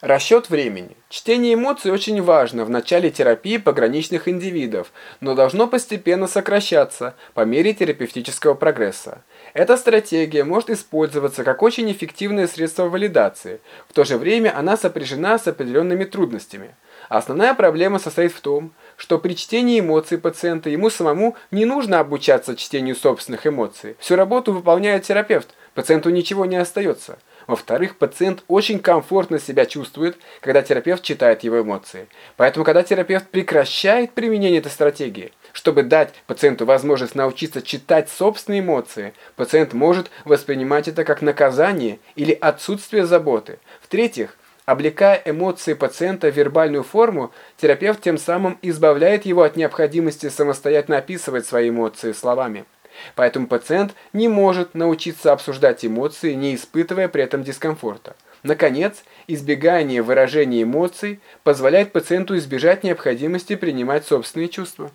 Расчет времени. Чтение эмоций очень важно в начале терапии пограничных индивидов, но должно постепенно сокращаться по мере терапевтического прогресса. Эта стратегия может использоваться как очень эффективное средство валидации, в то же время она сопряжена с определенными трудностями. Основная проблема состоит в том, что при чтении эмоций пациента ему самому не нужно обучаться чтению собственных эмоций. Всю работу выполняет терапевт, пациенту ничего не остается. Во-вторых, пациент очень комфортно себя чувствует, когда терапевт читает его эмоции. Поэтому, когда терапевт прекращает применение этой стратегии, чтобы дать пациенту возможность научиться читать собственные эмоции, пациент может воспринимать это как наказание или отсутствие заботы. В-третьих, Облекая эмоции пациента в вербальную форму, терапевт тем самым избавляет его от необходимости самостоятельно описывать свои эмоции словами. Поэтому пациент не может научиться обсуждать эмоции, не испытывая при этом дискомфорта. Наконец, избегание выражения эмоций позволяет пациенту избежать необходимости принимать собственные чувства.